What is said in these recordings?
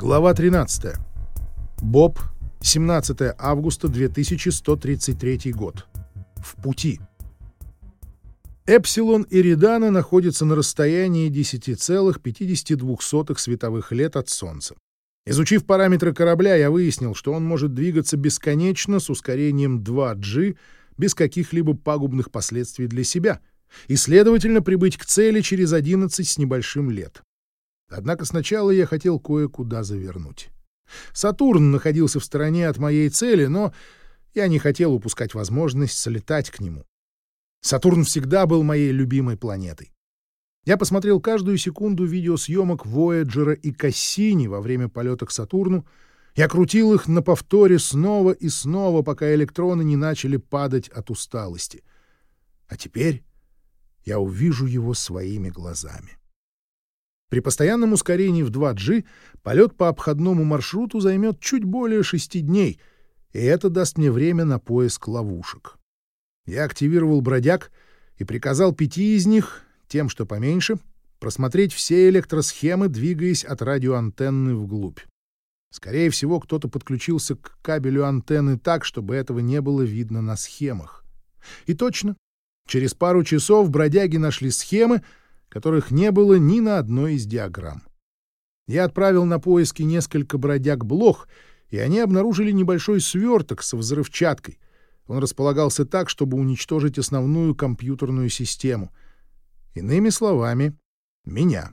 Глава 13. Боб, 17 августа 2133 год. В пути. Эпсилон Иридана находится на расстоянии 10,52 световых лет от Солнца. Изучив параметры корабля, я выяснил, что он может двигаться бесконечно с ускорением 2G без каких-либо пагубных последствий для себя и, следовательно, прибыть к цели через 11 с небольшим лет. Однако сначала я хотел кое-куда завернуть. Сатурн находился в стороне от моей цели, но я не хотел упускать возможность слетать к нему. Сатурн всегда был моей любимой планетой. Я посмотрел каждую секунду видеосъемок Вояджера и Кассини во время полета к Сатурну. Я крутил их на повторе снова и снова, пока электроны не начали падать от усталости. А теперь я увижу его своими глазами. При постоянном ускорении в 2G полет по обходному маршруту займет чуть более шести дней, и это даст мне время на поиск ловушек. Я активировал бродяг и приказал пяти из них, тем, что поменьше, просмотреть все электросхемы, двигаясь от радиоантенны вглубь. Скорее всего, кто-то подключился к кабелю антенны так, чтобы этого не было видно на схемах. И точно, через пару часов бродяги нашли схемы, которых не было ни на одной из диаграмм. Я отправил на поиски несколько бродяг-блох, и они обнаружили небольшой сверток со взрывчаткой. Он располагался так, чтобы уничтожить основную компьютерную систему. Иными словами, меня.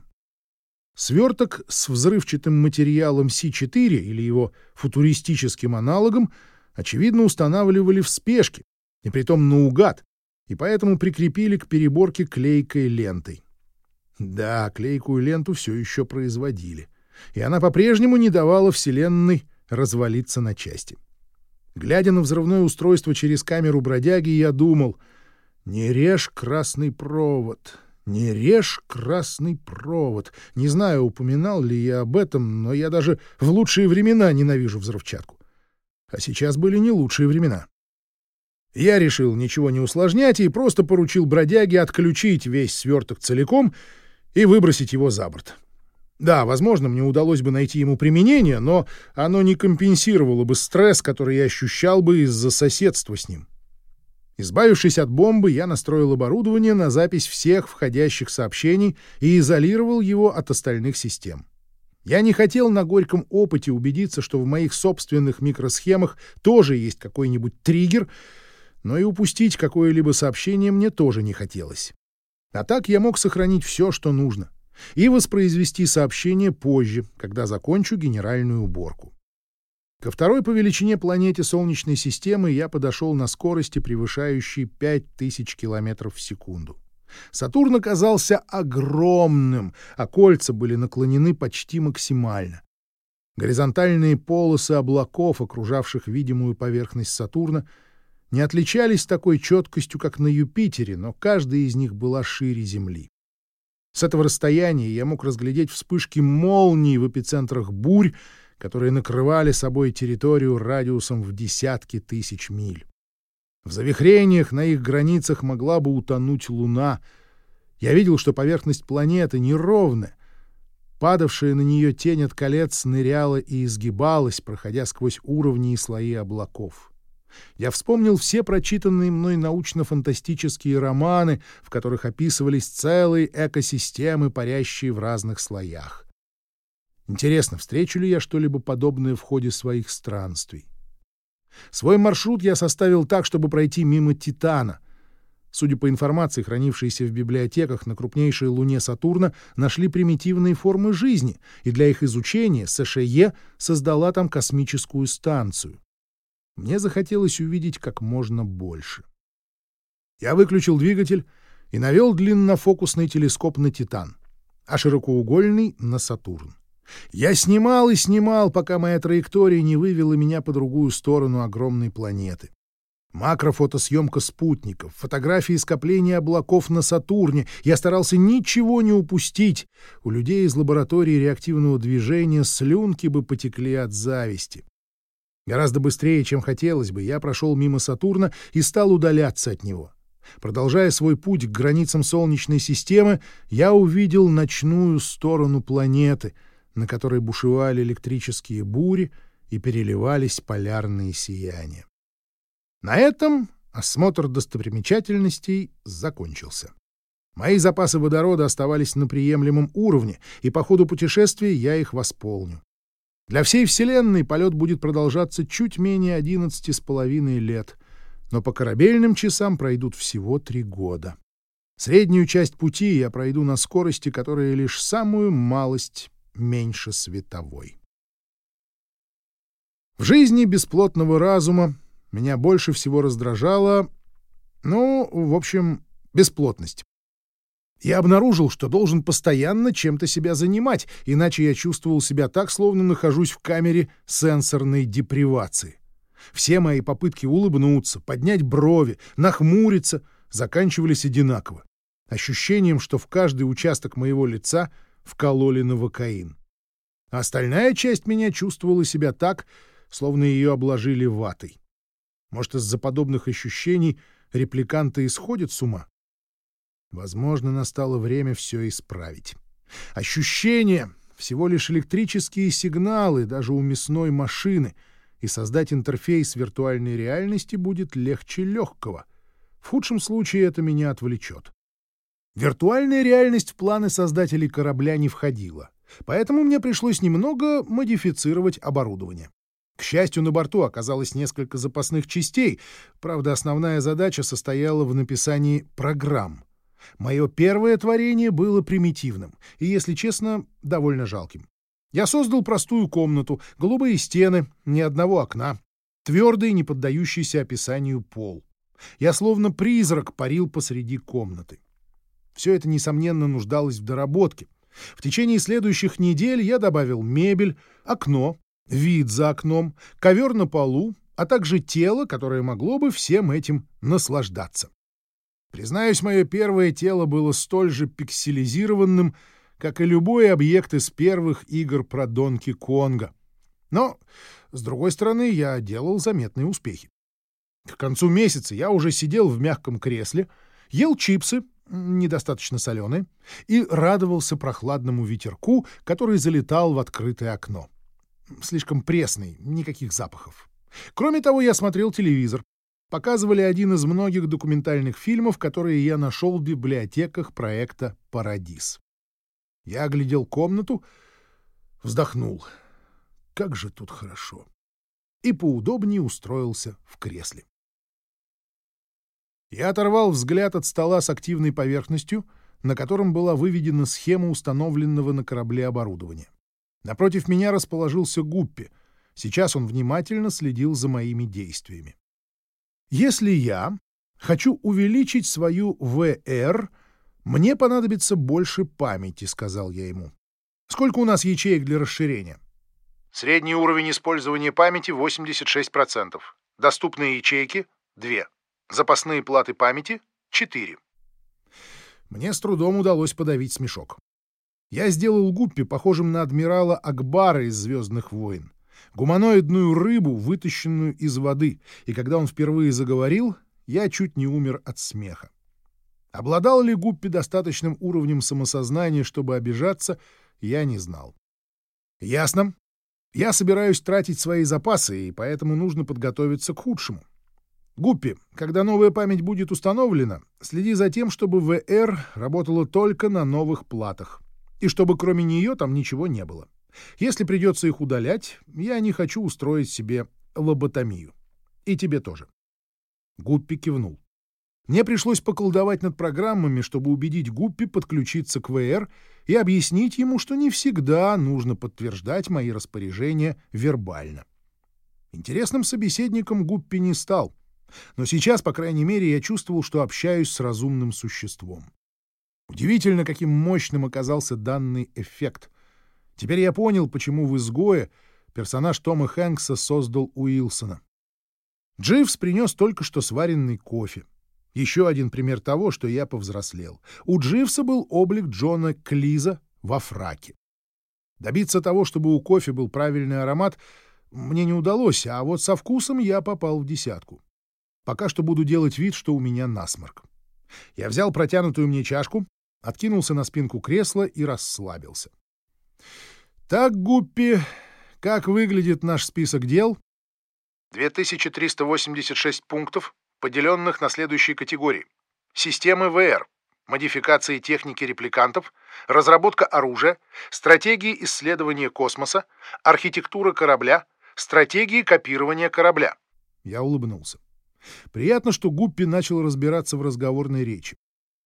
Сверток с взрывчатым материалом С4 или его футуристическим аналогом очевидно устанавливали в спешке, и притом наугад, и поэтому прикрепили к переборке клейкой лентой. Да, клейкую ленту все еще производили. И она по-прежнему не давала Вселенной развалиться на части. Глядя на взрывное устройство через камеру бродяги, я думал, не режь красный провод, не режь красный провод. Не знаю, упоминал ли я об этом, но я даже в лучшие времена ненавижу взрывчатку. А сейчас были не лучшие времена. Я решил ничего не усложнять и просто поручил бродяге отключить весь сверток целиком — и выбросить его за борт. Да, возможно, мне удалось бы найти ему применение, но оно не компенсировало бы стресс, который я ощущал бы из-за соседства с ним. Избавившись от бомбы, я настроил оборудование на запись всех входящих сообщений и изолировал его от остальных систем. Я не хотел на горьком опыте убедиться, что в моих собственных микросхемах тоже есть какой-нибудь триггер, но и упустить какое-либо сообщение мне тоже не хотелось. А так я мог сохранить все, что нужно, и воспроизвести сообщение позже, когда закончу генеральную уборку. Ко второй по величине планете Солнечной системы я подошел на скорости, превышающей 5000 км в секунду. Сатурн оказался огромным, а кольца были наклонены почти максимально. Горизонтальные полосы облаков, окружавших видимую поверхность Сатурна, не отличались такой четкостью, как на Юпитере, но каждая из них была шире Земли. С этого расстояния я мог разглядеть вспышки молний в эпицентрах бурь, которые накрывали собой территорию радиусом в десятки тысяч миль. В завихрениях на их границах могла бы утонуть Луна. Я видел, что поверхность планеты неровная. Падавшая на нее тень от колец ныряла и изгибалась, проходя сквозь уровни и слои облаков. Я вспомнил все прочитанные мной научно-фантастические романы, в которых описывались целые экосистемы, парящие в разных слоях. Интересно, встречу ли я что-либо подобное в ходе своих странствий? Свой маршрут я составил так, чтобы пройти мимо Титана. Судя по информации, хранившейся в библиотеках на крупнейшей луне Сатурна, нашли примитивные формы жизни, и для их изучения США создала там космическую станцию. Мне захотелось увидеть как можно больше. Я выключил двигатель и навел длиннофокусный телескоп на Титан, а широкоугольный — на Сатурн. Я снимал и снимал, пока моя траектория не вывела меня по другую сторону огромной планеты. Макрофотосъемка спутников, фотографии скопления облаков на Сатурне. Я старался ничего не упустить. У людей из лаборатории реактивного движения слюнки бы потекли от зависти. Гораздо быстрее, чем хотелось бы, я прошел мимо Сатурна и стал удаляться от него. Продолжая свой путь к границам Солнечной системы, я увидел ночную сторону планеты, на которой бушевали электрические бури и переливались полярные сияния. На этом осмотр достопримечательностей закончился. Мои запасы водорода оставались на приемлемом уровне, и по ходу путешествия я их восполню. Для всей Вселенной полет будет продолжаться чуть менее одиннадцати с половиной лет, но по корабельным часам пройдут всего три года. Среднюю часть пути я пройду на скорости, которая лишь самую малость меньше световой. В жизни бесплотного разума меня больше всего раздражала, ну, в общем, бесплотность. Я обнаружил, что должен постоянно чем-то себя занимать, иначе я чувствовал себя так, словно нахожусь в камере сенсорной депривации. Все мои попытки улыбнуться, поднять брови, нахмуриться заканчивались одинаково. Ощущением, что в каждый участок моего лица вкололи новокаин. А остальная часть меня чувствовала себя так, словно ее обложили ватой. Может, из-за подобных ощущений репликанты исходят с ума? Возможно, настало время все исправить. Ощущения — всего лишь электрические сигналы даже у мясной машины, и создать интерфейс виртуальной реальности будет легче легкого. В худшем случае это меня отвлечет. Виртуальная реальность в планы создателей корабля не входила, поэтому мне пришлось немного модифицировать оборудование. К счастью, на борту оказалось несколько запасных частей, правда, основная задача состояла в написании программ. Мое первое творение было примитивным и, если честно, довольно жалким. Я создал простую комнату, голубые стены, ни одного окна, твердый, не поддающийся описанию пол. Я словно призрак парил посреди комнаты. Все это, несомненно, нуждалось в доработке. В течение следующих недель я добавил мебель, окно, вид за окном, ковер на полу, а также тело, которое могло бы всем этим наслаждаться. Признаюсь, мое первое тело было столь же пикселизированным, как и любой объект из первых игр про Донки Конга. Но, с другой стороны, я делал заметные успехи. К концу месяца я уже сидел в мягком кресле, ел чипсы, недостаточно соленые, и радовался прохладному ветерку, который залетал в открытое окно слишком пресный, никаких запахов. Кроме того, я смотрел телевизор. Показывали один из многих документальных фильмов, которые я нашел в библиотеках проекта «Парадис». Я оглядел комнату, вздохнул. Как же тут хорошо. И поудобнее устроился в кресле. Я оторвал взгляд от стола с активной поверхностью, на котором была выведена схема установленного на корабле оборудования. Напротив меня расположился Гуппи. Сейчас он внимательно следил за моими действиями. Если я хочу увеличить свою ВР, мне понадобится больше памяти, сказал я ему. Сколько у нас ячеек для расширения? Средний уровень использования памяти 86%. Доступные ячейки — 2. Запасные платы памяти — 4. Мне с трудом удалось подавить смешок. Я сделал Гуппи похожим на адмирала Акбара из «Звездных войн». Гуманоидную рыбу, вытащенную из воды, и когда он впервые заговорил, я чуть не умер от смеха. Обладал ли Гуппи достаточным уровнем самосознания, чтобы обижаться, я не знал. Ясно. Я собираюсь тратить свои запасы, и поэтому нужно подготовиться к худшему. Гуппи, когда новая память будет установлена, следи за тем, чтобы ВР работала только на новых платах и чтобы кроме нее там ничего не было. Если придется их удалять, я не хочу устроить себе лоботомию. И тебе тоже. Гуппи кивнул. Мне пришлось поколдовать над программами, чтобы убедить Гуппи подключиться к ВР и объяснить ему, что не всегда нужно подтверждать мои распоряжения вербально. Интересным собеседником Гуппи не стал, но сейчас, по крайней мере, я чувствовал, что общаюсь с разумным существом. Удивительно, каким мощным оказался данный эффект. Теперь я понял, почему в «Изгое» персонаж Тома Хэнкса создал Уилсона. Дживс принес только что сваренный кофе. Еще один пример того, что я повзрослел. У Дживса был облик Джона Клиза во фраке. Добиться того, чтобы у кофе был правильный аромат, мне не удалось, а вот со вкусом я попал в десятку. Пока что буду делать вид, что у меня насморк. Я взял протянутую мне чашку, откинулся на спинку кресла и расслабился. Так, Гуппи, как выглядит наш список дел? 2386 пунктов, поделенных на следующие категории. Системы ВР, модификации техники репликантов, разработка оружия, стратегии исследования космоса, архитектура корабля, стратегии копирования корабля. Я улыбнулся. Приятно, что Гуппи начал разбираться в разговорной речи.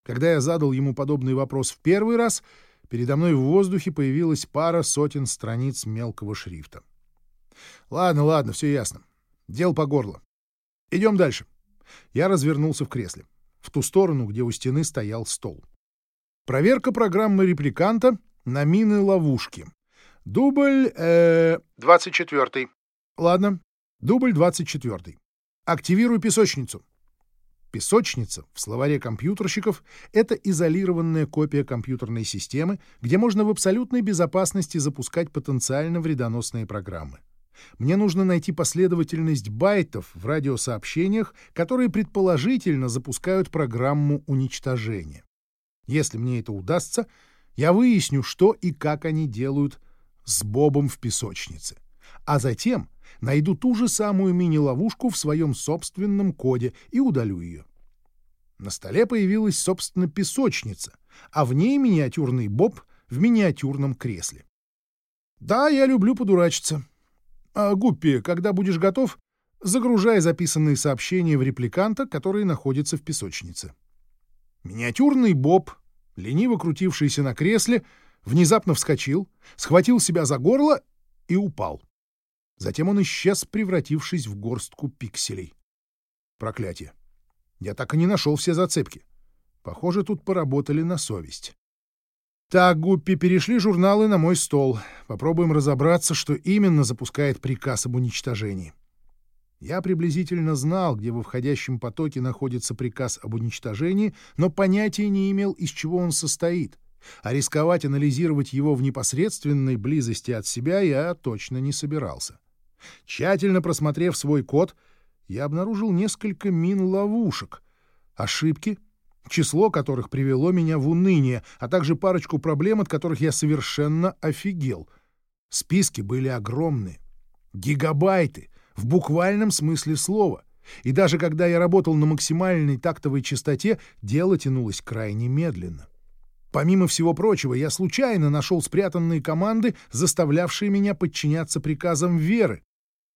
Когда я задал ему подобный вопрос в первый раз, передо мной в воздухе появилась пара сотен страниц мелкого шрифта. Ладно, ладно, все ясно. Дел по горло. Идем дальше. Я развернулся в кресле, в ту сторону, где у стены стоял стол. Проверка программы репликанта на мины-ловушки. Дубль... Э... 24. Ладно, дубль 24. Активирую песочницу. Песочница в словаре компьютерщиков — это изолированная копия компьютерной системы, где можно в абсолютной безопасности запускать потенциально вредоносные программы. Мне нужно найти последовательность байтов в радиосообщениях, которые предположительно запускают программу уничтожения. Если мне это удастся, я выясню, что и как они делают с Бобом в песочнице. А затем найду ту же самую мини-ловушку в своем собственном коде и удалю ее. На столе появилась, собственно, песочница, а в ней миниатюрный Боб в миниатюрном кресле. Да, я люблю подурачиться. А, Гуппи, когда будешь готов, загружай записанные сообщения в репликанта, который находится в песочнице. Миниатюрный Боб, лениво крутившийся на кресле, внезапно вскочил, схватил себя за горло и упал. Затем он исчез, превратившись в горстку пикселей. Проклятие. Я так и не нашел все зацепки. Похоже, тут поработали на совесть. Так, Гуппи, перешли журналы на мой стол. Попробуем разобраться, что именно запускает приказ об уничтожении. Я приблизительно знал, где во входящем потоке находится приказ об уничтожении, но понятия не имел, из чего он состоит. А рисковать анализировать его в непосредственной близости от себя я точно не собирался. Тщательно просмотрев свой код, я обнаружил несколько мин-ловушек, ошибки, число которых привело меня в уныние, а также парочку проблем, от которых я совершенно офигел. Списки были огромные. Гигабайты, в буквальном смысле слова. И даже когда я работал на максимальной тактовой частоте, дело тянулось крайне медленно. Помимо всего прочего, я случайно нашел спрятанные команды, заставлявшие меня подчиняться приказам Веры,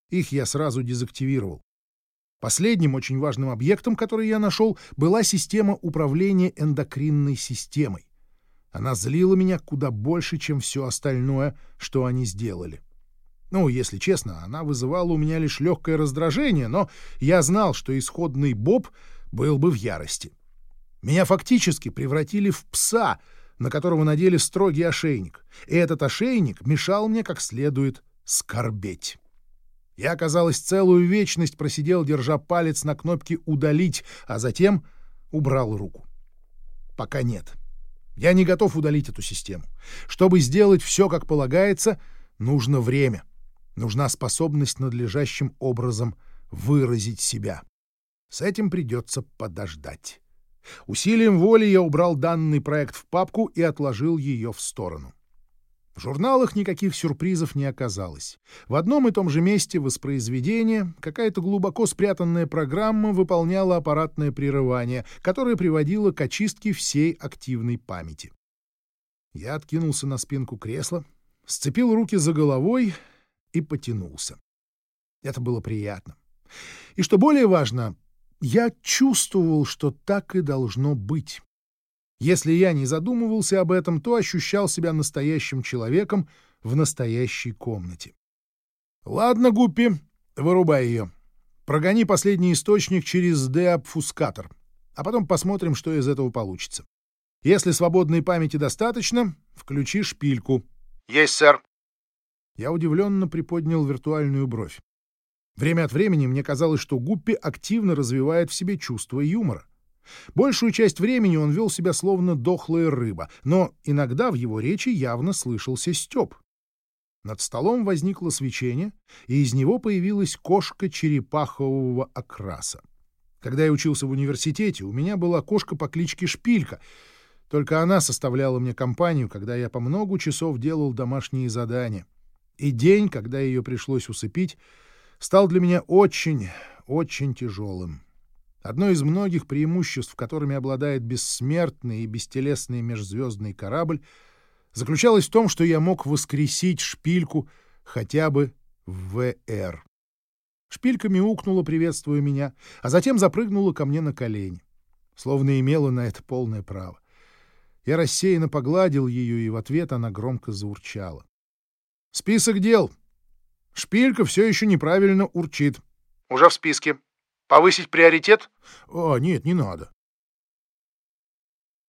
их я сразу дезактивировал. Последним очень важным объектом, который я нашел, была система управления эндокринной системой. Она злила меня куда больше, чем все остальное, что они сделали. Ну, если честно, она вызывала у меня лишь легкое раздражение, но я знал, что исходный Боб был бы в ярости. Меня фактически превратили в пса, на которого надели строгий ошейник, и этот ошейник мешал мне как следует скорбеть. Я, казалось, целую вечность просидел, держа палец на кнопке «Удалить», а затем убрал руку. Пока нет. Я не готов удалить эту систему. Чтобы сделать все, как полагается, нужно время. Нужна способность надлежащим образом выразить себя. С этим придется подождать. Усилием воли я убрал данный проект в папку и отложил ее в сторону. В журналах никаких сюрпризов не оказалось. В одном и том же месте воспроизведения какая-то глубоко спрятанная программа выполняла аппаратное прерывание, которое приводило к очистке всей активной памяти. Я откинулся на спинку кресла, сцепил руки за головой и потянулся. Это было приятно. И что более важно, я чувствовал, что так и должно быть. Если я не задумывался об этом, то ощущал себя настоящим человеком в настоящей комнате. Ладно, Гуппи, вырубай ее. Прогони последний источник через деобфускатор, а потом посмотрим, что из этого получится. Если свободной памяти достаточно, включи шпильку. Есть, сэр. Я удивленно приподнял виртуальную бровь. Время от времени мне казалось, что Гуппи активно развивает в себе чувство юмора. Большую часть времени он вел себя словно дохлая рыба, но иногда в его речи явно слышался стёб. Над столом возникло свечение, и из него появилась кошка черепахового окраса. Когда я учился в университете, у меня была кошка по кличке Шпилька, Только она составляла мне компанию, когда я по много часов делал домашние задания. И день, когда ее пришлось усыпить, стал для меня очень, очень тяжелым. Одно из многих преимуществ, которыми обладает бессмертный и бестелесный межзвездный корабль, заключалось в том, что я мог воскресить шпильку хотя бы в ВР. Шпилька мяукнула, приветствуя меня, а затем запрыгнула ко мне на колени, словно имела на это полное право. Я рассеянно погладил ее, и в ответ она громко заурчала. «Список дел. Шпилька все еще неправильно урчит». «Уже в списке. Повысить приоритет?» «О, нет, не надо».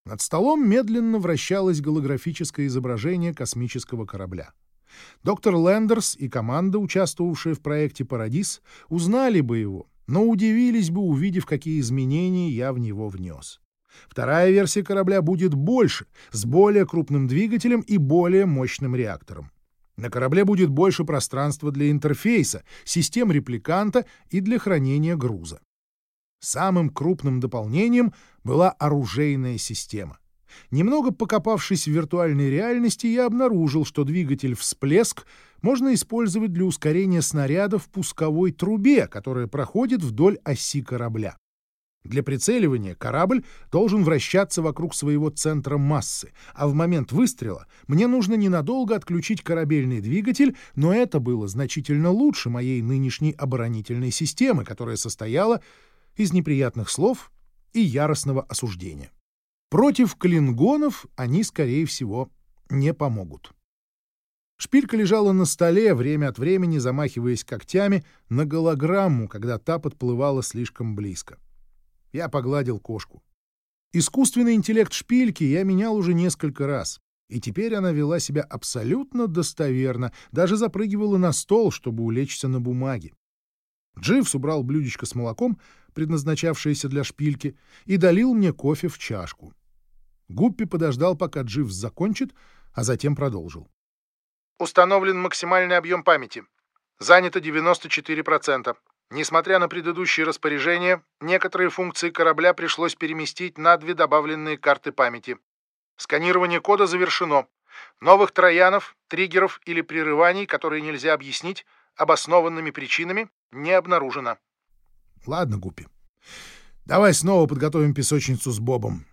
Над столом медленно вращалось голографическое изображение космического корабля. Доктор Лендерс и команда, участвовавшая в проекте «Парадис», узнали бы его, но удивились бы, увидев, какие изменения я в него внес. Вторая версия корабля будет больше, с более крупным двигателем и более мощным реактором. На корабле будет больше пространства для интерфейса, систем репликанта и для хранения груза. Самым крупным дополнением была оружейная система. Немного покопавшись в виртуальной реальности, я обнаружил, что двигатель «Всплеск» можно использовать для ускорения снаряда в пусковой трубе, которая проходит вдоль оси корабля. Для прицеливания корабль должен вращаться вокруг своего центра массы, а в момент выстрела мне нужно ненадолго отключить корабельный двигатель, но это было значительно лучше моей нынешней оборонительной системы, которая состояла из неприятных слов и яростного осуждения. Против клингонов они, скорее всего, не помогут. Шпилька лежала на столе, время от времени замахиваясь когтями на голограмму, когда та подплывала слишком близко. Я погладил кошку. Искусственный интеллект шпильки я менял уже несколько раз, и теперь она вела себя абсолютно достоверно, даже запрыгивала на стол, чтобы улечься на бумаге. Дживс убрал блюдечко с молоком, предназначавшееся для шпильки, и долил мне кофе в чашку. Гуппи подождал, пока Дживс закончит, а затем продолжил. Установлен максимальный объем памяти. Занято 94%. Несмотря на предыдущие распоряжения, некоторые функции корабля пришлось переместить на две добавленные карты памяти. Сканирование кода завершено. Новых троянов, триггеров или прерываний, которые нельзя объяснить обоснованными причинами, не обнаружено. Ладно, Гуппи. Давай снова подготовим песочницу с Бобом.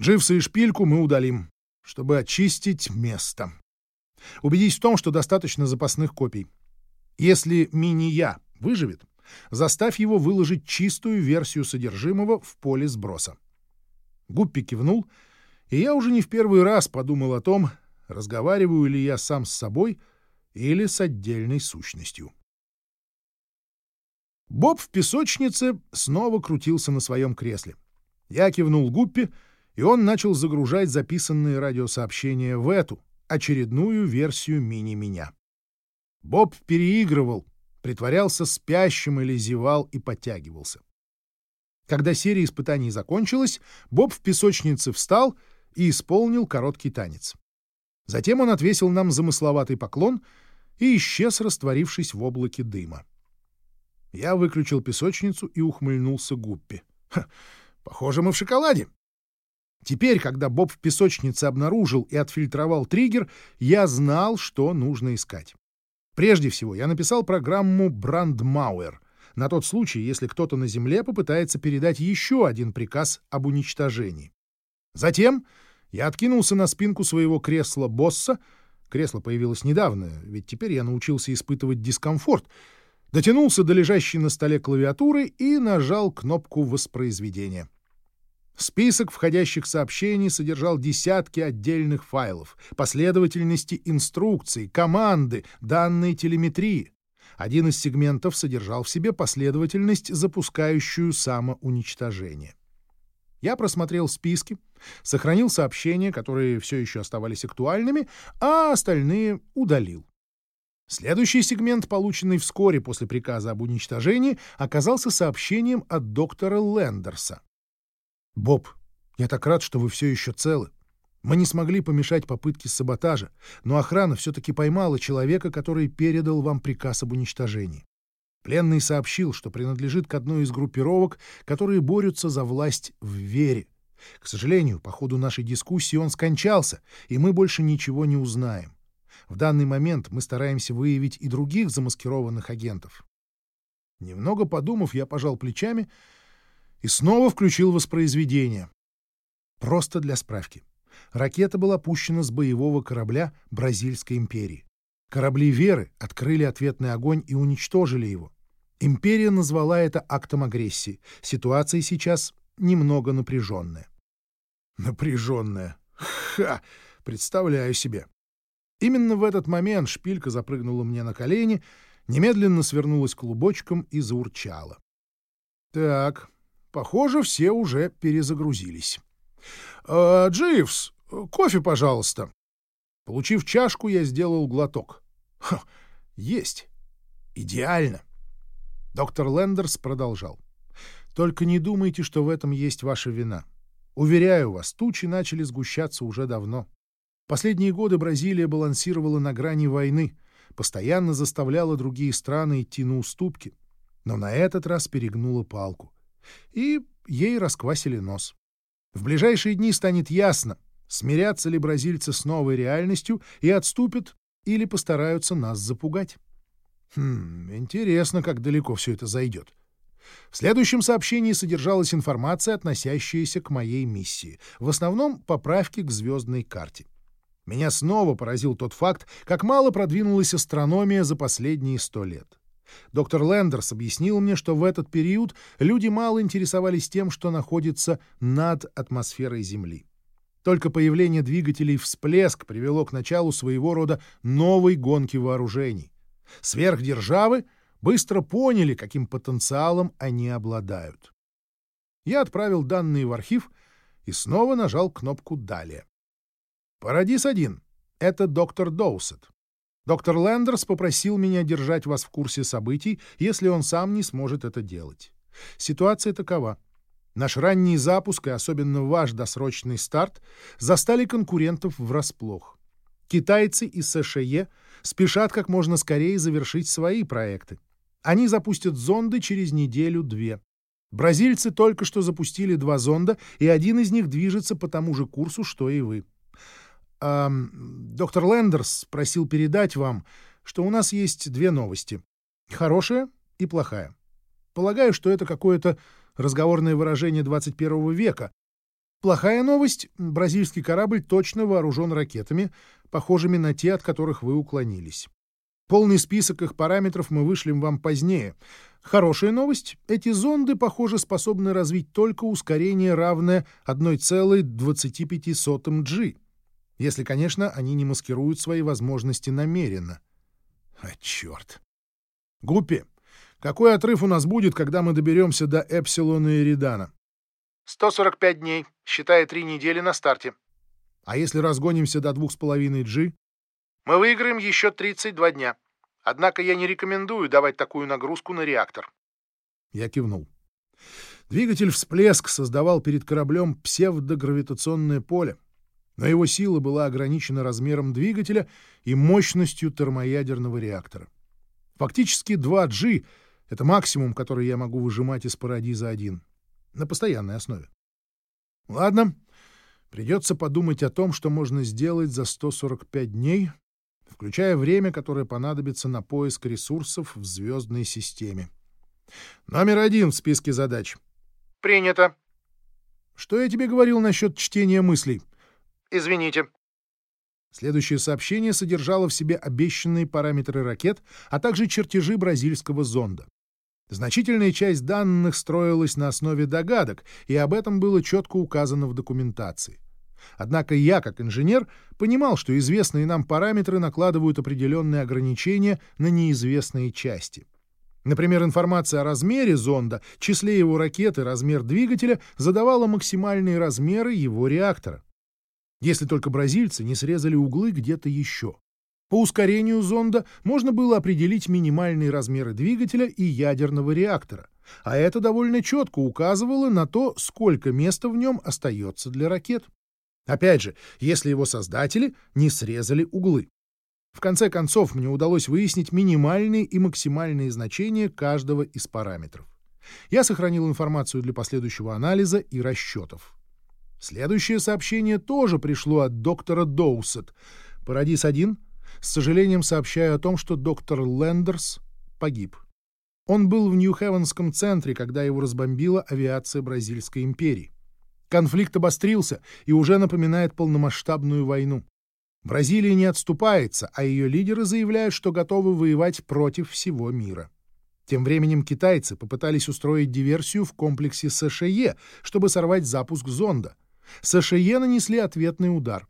Дживса и шпильку мы удалим, чтобы очистить место. Убедись в том, что достаточно запасных копий. Если мини-я выживет, заставь его выложить чистую версию содержимого в поле сброса. Гуппи кивнул, и я уже не в первый раз подумал о том, разговариваю ли я сам с собой или с отдельной сущностью. Боб в песочнице снова крутился на своем кресле. Я кивнул Гуппи, и он начал загружать записанные радиосообщения в эту, очередную версию мини-меня. Боб переигрывал, притворялся спящим или зевал и подтягивался. Когда серия испытаний закончилась, Боб в песочнице встал и исполнил короткий танец. Затем он отвесил нам замысловатый поклон и исчез, растворившись в облаке дыма. Я выключил песочницу и ухмыльнулся Гуппи. Похоже, мы в шоколаде. Теперь, когда Боб в песочнице обнаружил и отфильтровал триггер, я знал, что нужно искать. Прежде всего, я написал программу Brandmauer на тот случай, если кто-то на Земле попытается передать еще один приказ об уничтожении. Затем я откинулся на спинку своего кресла босса, кресло появилось недавно, ведь теперь я научился испытывать дискомфорт, дотянулся до лежащей на столе клавиатуры и нажал кнопку воспроизведения. Список входящих сообщений содержал десятки отдельных файлов, последовательности инструкций, команды, данные телеметрии. Один из сегментов содержал в себе последовательность, запускающую самоуничтожение. Я просмотрел списки, сохранил сообщения, которые все еще оставались актуальными, а остальные удалил. Следующий сегмент, полученный вскоре после приказа об уничтожении, оказался сообщением от доктора Лендерса. «Боб, я так рад, что вы все еще целы. Мы не смогли помешать попытке саботажа, но охрана все-таки поймала человека, который передал вам приказ об уничтожении. Пленный сообщил, что принадлежит к одной из группировок, которые борются за власть в вере, К сожалению, по ходу нашей дискуссии он скончался, и мы больше ничего не узнаем. В данный момент мы стараемся выявить и других замаскированных агентов. Немного подумав, я пожал плечами и снова включил воспроизведение. Просто для справки. Ракета была пущена с боевого корабля Бразильской империи. Корабли «Веры» открыли ответный огонь и уничтожили его. Империя назвала это актом агрессии. Ситуация сейчас немного напряженная. Напряженная. Ха! Представляю себе. Именно в этот момент шпилька запрыгнула мне на колени, немедленно свернулась клубочком и заурчала. Так, похоже, все уже перезагрузились. «Э, «Дживс, кофе, пожалуйста». Получив чашку, я сделал глоток. Ха, есть. Идеально. Доктор Лендерс продолжал. Только не думайте, что в этом есть ваша вина. Уверяю вас, тучи начали сгущаться уже давно. Последние годы Бразилия балансировала на грани войны, постоянно заставляла другие страны идти на уступки, но на этот раз перегнула палку. И ей расквасили нос. В ближайшие дни станет ясно, смирятся ли бразильцы с новой реальностью и отступят или постараются нас запугать. Хм, интересно, как далеко все это зайдет. В следующем сообщении содержалась информация, относящаяся к моей миссии, в основном поправки к звездной карте. Меня снова поразил тот факт, как мало продвинулась астрономия за последние сто лет. Доктор Лендерс объяснил мне, что в этот период люди мало интересовались тем, что находится над атмосферой Земли. Только появление двигателей «Всплеск» привело к началу своего рода новой гонки вооружений. Сверхдержавы быстро поняли, каким потенциалом они обладают. Я отправил данные в архив и снова нажал кнопку «Далее». «Парадис-1. Это доктор Доусет. Доктор Лендерс попросил меня держать вас в курсе событий, если он сам не сможет это делать. Ситуация такова. Наш ранний запуск и особенно ваш досрочный старт застали конкурентов врасплох. Китайцы и США спешат как можно скорее завершить свои проекты. Они запустят зонды через неделю-две. Бразильцы только что запустили два зонда, и один из них движется по тому же курсу, что и вы. А, доктор Лендерс просил передать вам, что у нас есть две новости. Хорошая и плохая. Полагаю, что это какое-то разговорное выражение 21 века. Плохая новость — бразильский корабль точно вооружен ракетами, похожими на те, от которых вы уклонились. Полный список их параметров мы вышлем вам позднее. Хорошая новость — эти зонды, похоже, способны развить только ускорение, равное 1,25 G. Если, конечно, они не маскируют свои возможности намеренно. А черт! Гуппи, какой отрыв у нас будет, когда мы доберемся до Эпсилона и Эридана? 145 дней, считая три недели на старте. А если разгонимся до 2,5 G? Мы выиграем еще 32 дня. Однако я не рекомендую давать такую нагрузку на реактор. Я кивнул. Двигатель «Всплеск» создавал перед кораблем псевдогравитационное поле но его сила была ограничена размером двигателя и мощностью термоядерного реактора. Фактически 2G — это максимум, который я могу выжимать из Парадиза-1 на постоянной основе. Ладно, придется подумать о том, что можно сделать за 145 дней, включая время, которое понадобится на поиск ресурсов в звездной системе. Номер один в списке задач. Принято. Что я тебе говорил насчет чтения мыслей? Извините. Следующее сообщение содержало в себе обещанные параметры ракет, а также чертежи бразильского зонда. Значительная часть данных строилась на основе догадок, и об этом было четко указано в документации. Однако я, как инженер, понимал, что известные нам параметры накладывают определенные ограничения на неизвестные части. Например, информация о размере зонда, числе его ракеты, размер двигателя задавала максимальные размеры его реактора если только бразильцы не срезали углы где-то еще. По ускорению зонда можно было определить минимальные размеры двигателя и ядерного реактора, а это довольно четко указывало на то, сколько места в нем остается для ракет. Опять же, если его создатели не срезали углы. В конце концов, мне удалось выяснить минимальные и максимальные значения каждого из параметров. Я сохранил информацию для последующего анализа и расчетов. Следующее сообщение тоже пришло от доктора Доусет. Парадис-1 с сожалением сообщаю о том, что доктор Лендерс погиб. Он был в Нью-Хевенском центре, когда его разбомбила авиация Бразильской империи. Конфликт обострился и уже напоминает полномасштабную войну. Бразилия не отступается, а ее лидеры заявляют, что готовы воевать против всего мира. Тем временем китайцы попытались устроить диверсию в комплексе СШЕ, чтобы сорвать запуск зонда. СШЕ нанесли ответный удар.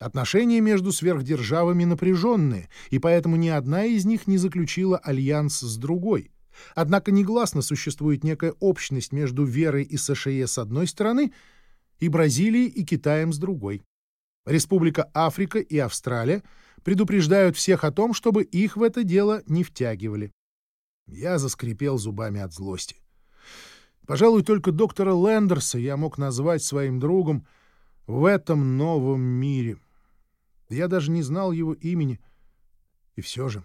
Отношения между сверхдержавами напряженные, и поэтому ни одна из них не заключила альянс с другой. Однако негласно существует некая общность между верой и США с одной стороны и Бразилией и Китаем с другой. Республика Африка и Австралия предупреждают всех о том, чтобы их в это дело не втягивали. Я заскрипел зубами от злости. Пожалуй, только доктора Лендерса я мог назвать своим другом в этом новом мире. Я даже не знал его имени. И все же.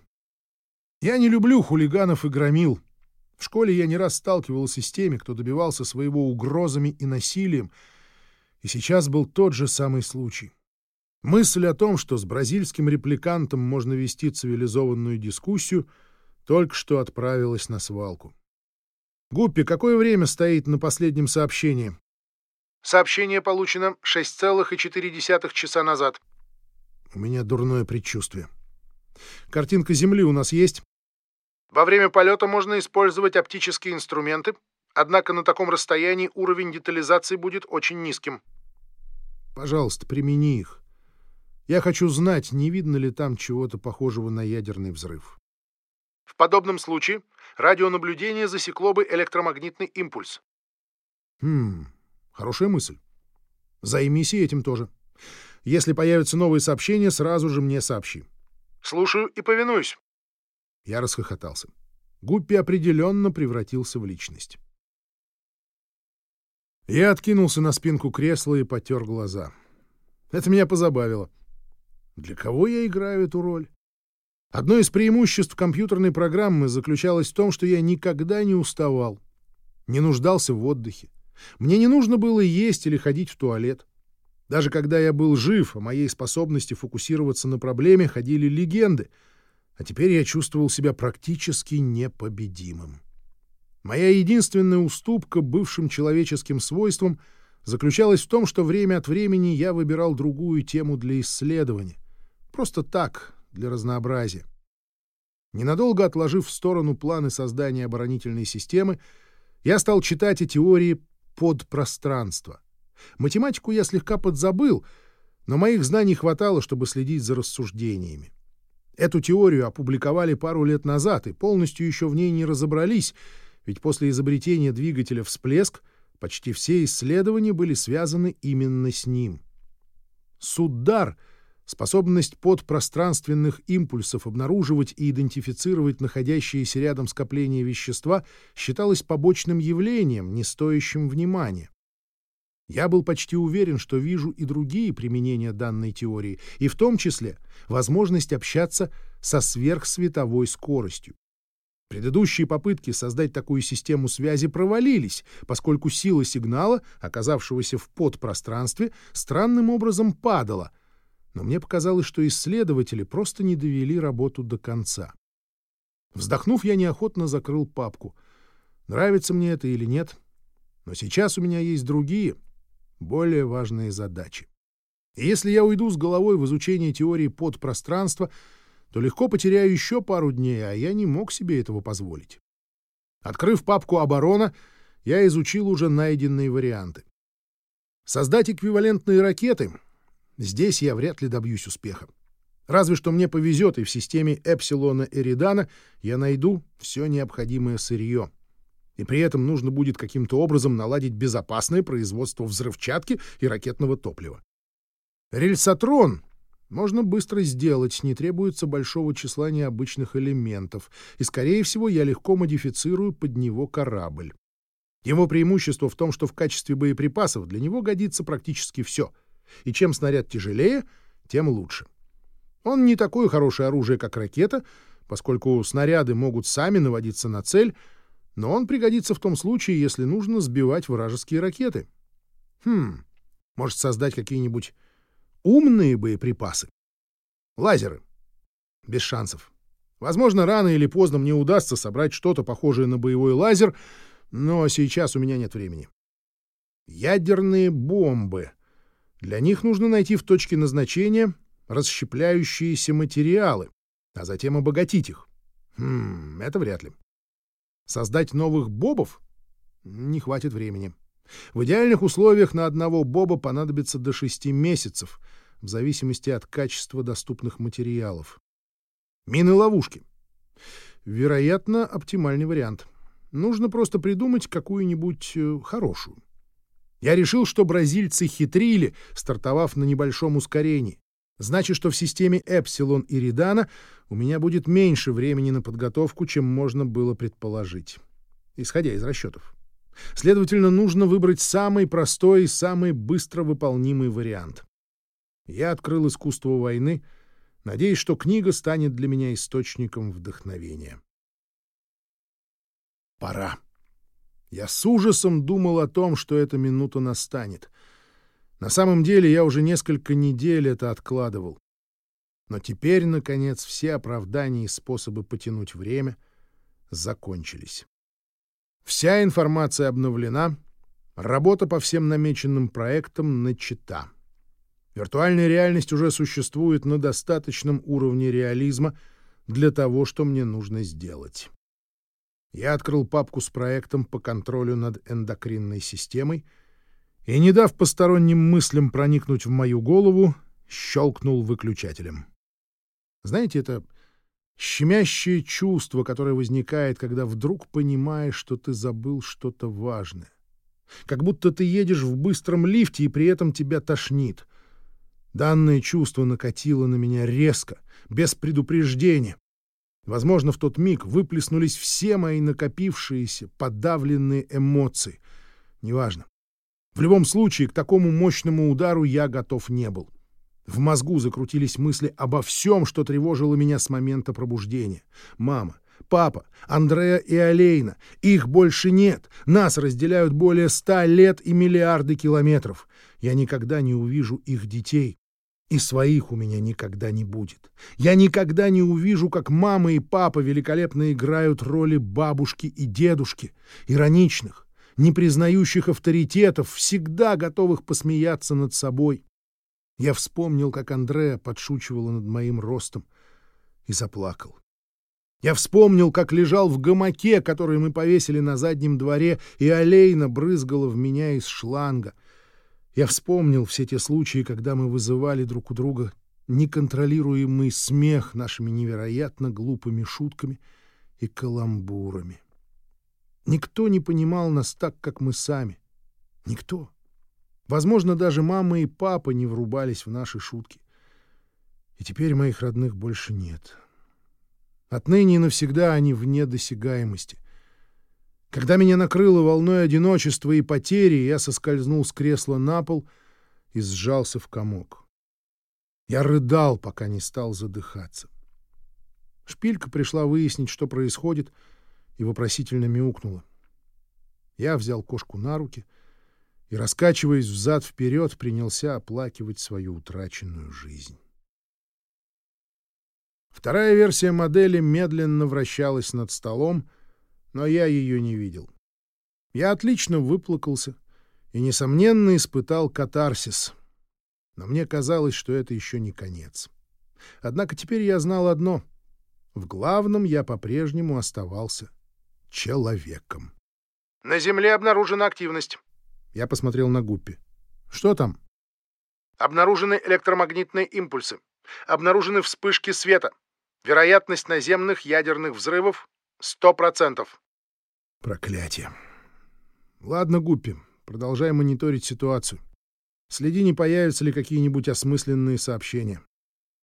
Я не люблю хулиганов и громил. В школе я не раз сталкивался с теми, кто добивался своего угрозами и насилием, и сейчас был тот же самый случай. Мысль о том, что с бразильским репликантом можно вести цивилизованную дискуссию, только что отправилась на свалку. Гуппи, какое время стоит на последнем сообщении? Сообщение получено 6,4 часа назад. У меня дурное предчувствие. Картинка Земли у нас есть? Во время полета можно использовать оптические инструменты, однако на таком расстоянии уровень детализации будет очень низким. Пожалуйста, примени их. Я хочу знать, не видно ли там чего-то похожего на ядерный взрыв. В подобном случае радионаблюдение засекло бы электромагнитный импульс. Хм, хорошая мысль. Займись и этим тоже. Если появятся новые сообщения, сразу же мне сообщи. Слушаю и повинуюсь. Я расхохотался. Гуппи определенно превратился в личность. Я откинулся на спинку кресла и потер глаза. Это меня позабавило. Для кого я играю эту роль? Одно из преимуществ компьютерной программы заключалось в том, что я никогда не уставал, не нуждался в отдыхе. Мне не нужно было есть или ходить в туалет. Даже когда я был жив, о моей способности фокусироваться на проблеме ходили легенды — а теперь я чувствовал себя практически непобедимым. Моя единственная уступка бывшим человеческим свойствам заключалась в том, что время от времени я выбирал другую тему для исследования. Просто так, для разнообразия. Ненадолго отложив в сторону планы создания оборонительной системы, я стал читать о теории подпространства. Математику я слегка подзабыл, но моих знаний хватало, чтобы следить за рассуждениями. Эту теорию опубликовали пару лет назад и полностью еще в ней не разобрались, ведь после изобретения двигателя «Всплеск» почти все исследования были связаны именно с ним. Суддар — способность подпространственных импульсов обнаруживать и идентифицировать находящиеся рядом скопления вещества считалась побочным явлением, не стоящим внимания. Я был почти уверен, что вижу и другие применения данной теории, и в том числе возможность общаться со сверхсветовой скоростью. Предыдущие попытки создать такую систему связи провалились, поскольку сила сигнала, оказавшегося в подпространстве, странным образом падала. Но мне показалось, что исследователи просто не довели работу до конца. Вздохнув, я неохотно закрыл папку. Нравится мне это или нет, но сейчас у меня есть другие — более важные задачи. И если я уйду с головой в изучение теории подпространства, то легко потеряю еще пару дней, а я не мог себе этого позволить. Открыв папку «Оборона», я изучил уже найденные варианты. Создать эквивалентные ракеты — здесь я вряд ли добьюсь успеха. Разве что мне повезет, и в системе Эпсилона Эридана я найду все необходимое сырье и при этом нужно будет каким-то образом наладить безопасное производство взрывчатки и ракетного топлива. Рельсотрон можно быстро сделать, не требуется большого числа необычных элементов, и, скорее всего, я легко модифицирую под него корабль. Его преимущество в том, что в качестве боеприпасов для него годится практически все, и чем снаряд тяжелее, тем лучше. Он не такое хорошее оружие, как ракета, поскольку снаряды могут сами наводиться на цель, но он пригодится в том случае, если нужно сбивать вражеские ракеты. Хм, Может, создать какие-нибудь умные боеприпасы? Лазеры. Без шансов. Возможно, рано или поздно мне удастся собрать что-то похожее на боевой лазер, но сейчас у меня нет времени. Ядерные бомбы. Для них нужно найти в точке назначения расщепляющиеся материалы, а затем обогатить их. Хм, это вряд ли. Создать новых бобов? Не хватит времени. В идеальных условиях на одного боба понадобится до шести месяцев, в зависимости от качества доступных материалов. Мины-ловушки. Вероятно, оптимальный вариант. Нужно просто придумать какую-нибудь э, хорошую. Я решил, что бразильцы хитрили, стартовав на небольшом ускорении. Значит, что в системе Эпсилон и Ридана у меня будет меньше времени на подготовку, чем можно было предположить, исходя из расчетов. Следовательно, нужно выбрать самый простой и самый быстро выполнимый вариант. Я открыл «Искусство войны», надеясь, что книга станет для меня источником вдохновения. Пора. Я с ужасом думал о том, что эта минута настанет. На самом деле я уже несколько недель это откладывал. Но теперь, наконец, все оправдания и способы потянуть время закончились. Вся информация обновлена, работа по всем намеченным проектам начата. Виртуальная реальность уже существует на достаточном уровне реализма для того, что мне нужно сделать. Я открыл папку с проектом по контролю над эндокринной системой и, не дав посторонним мыслям проникнуть в мою голову, щелкнул выключателем. Знаете, это щемящее чувство, которое возникает, когда вдруг понимаешь, что ты забыл что-то важное. Как будто ты едешь в быстром лифте, и при этом тебя тошнит. Данное чувство накатило на меня резко, без предупреждения. Возможно, в тот миг выплеснулись все мои накопившиеся, подавленные эмоции. Неважно. В любом случае, к такому мощному удару я готов не был. В мозгу закрутились мысли обо всем, что тревожило меня с момента пробуждения. Мама, папа, Андреа и Алейна. Их больше нет. Нас разделяют более ста лет и миллиарды километров. Я никогда не увижу их детей. И своих у меня никогда не будет. Я никогда не увижу, как мама и папа великолепно играют роли бабушки и дедушки, ироничных, не признающих авторитетов, всегда готовых посмеяться над собой. Я вспомнил, как Андреа подшучивала над моим ростом, и заплакал. Я вспомнил, как лежал в гамаке, который мы повесили на заднем дворе, и Олейна брызгала в меня из шланга. Я вспомнил все те случаи, когда мы вызывали друг у друга неконтролируемый смех нашими невероятно глупыми шутками и каламбурами. Никто не понимал нас так, как мы сами. Никто. Возможно, даже мама и папа не врубались в наши шутки. И теперь моих родных больше нет. Отныне и навсегда они вне досягаемости. Когда меня накрыло волной одиночества и потери, я соскользнул с кресла на пол и сжался в комок. Я рыдал, пока не стал задыхаться. Шпилька пришла выяснить, что происходит, и вопросительно мяукнула. Я взял кошку на руки — и, раскачиваясь взад-вперед, принялся оплакивать свою утраченную жизнь. Вторая версия модели медленно вращалась над столом, но я ее не видел. Я отлично выплакался и, несомненно, испытал катарсис. Но мне казалось, что это еще не конец. Однако теперь я знал одно — в главном я по-прежнему оставался человеком. «На Земле обнаружена активность. Я посмотрел на Гуппи. «Что там?» «Обнаружены электромагнитные импульсы. Обнаружены вспышки света. Вероятность наземных ядерных взрывов — сто процентов». «Проклятие. Ладно, Гуппи, продолжай мониторить ситуацию. Следи, не появятся ли какие-нибудь осмысленные сообщения.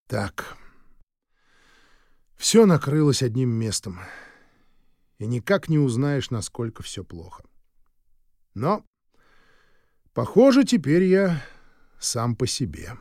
Так. Все накрылось одним местом. И никак не узнаешь, насколько все плохо. Но Похоже, теперь я сам по себе.